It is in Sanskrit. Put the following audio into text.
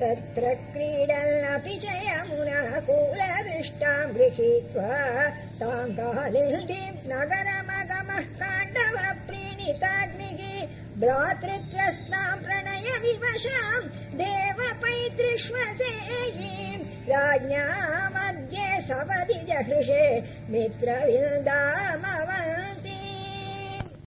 तत्र क्रीडन्नपि च यमुना कूलदृष्टाम् गृहीत्वा ताम् कालिन्दीम् नगरमगमः काण्डव प्रीणिताग्निः भ्रातृत्वस्ताम् प्रणय विवशाम् देव राज्ञामद्ये सपदि जहृषे मित्रविन्दा